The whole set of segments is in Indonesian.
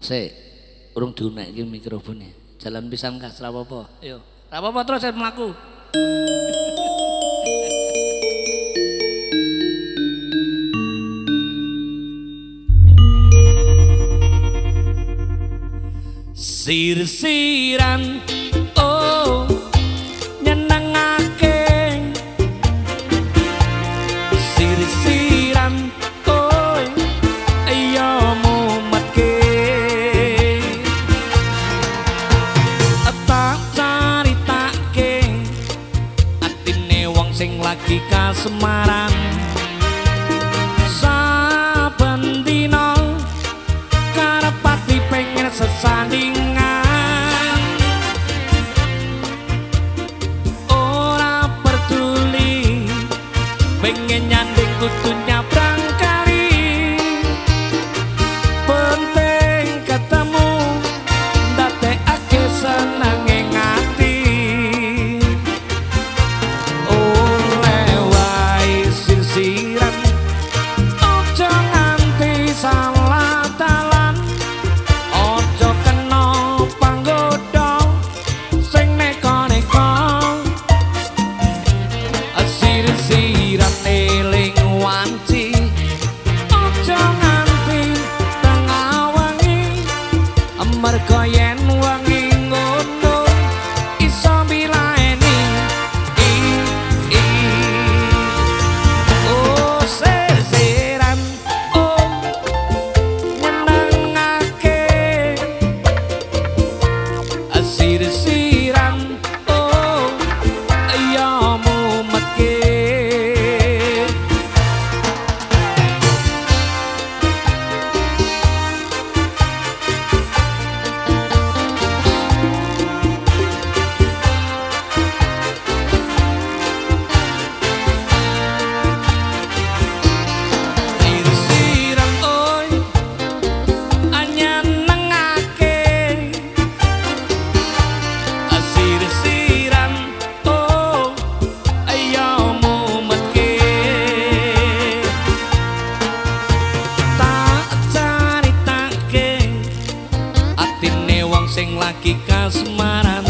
saya urung diunekke mikrofonnya. Jalan pisan Kak, ora apa-apa. Iya. Yo. Terus saya melakukan Sir-siran sing lagi ka Semarang saben dina karepati pengen sesandingan. Ora peduli pengen nyanding kutu que caso maravilhoso.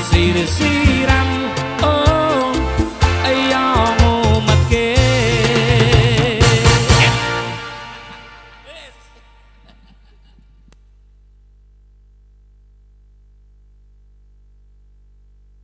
así decir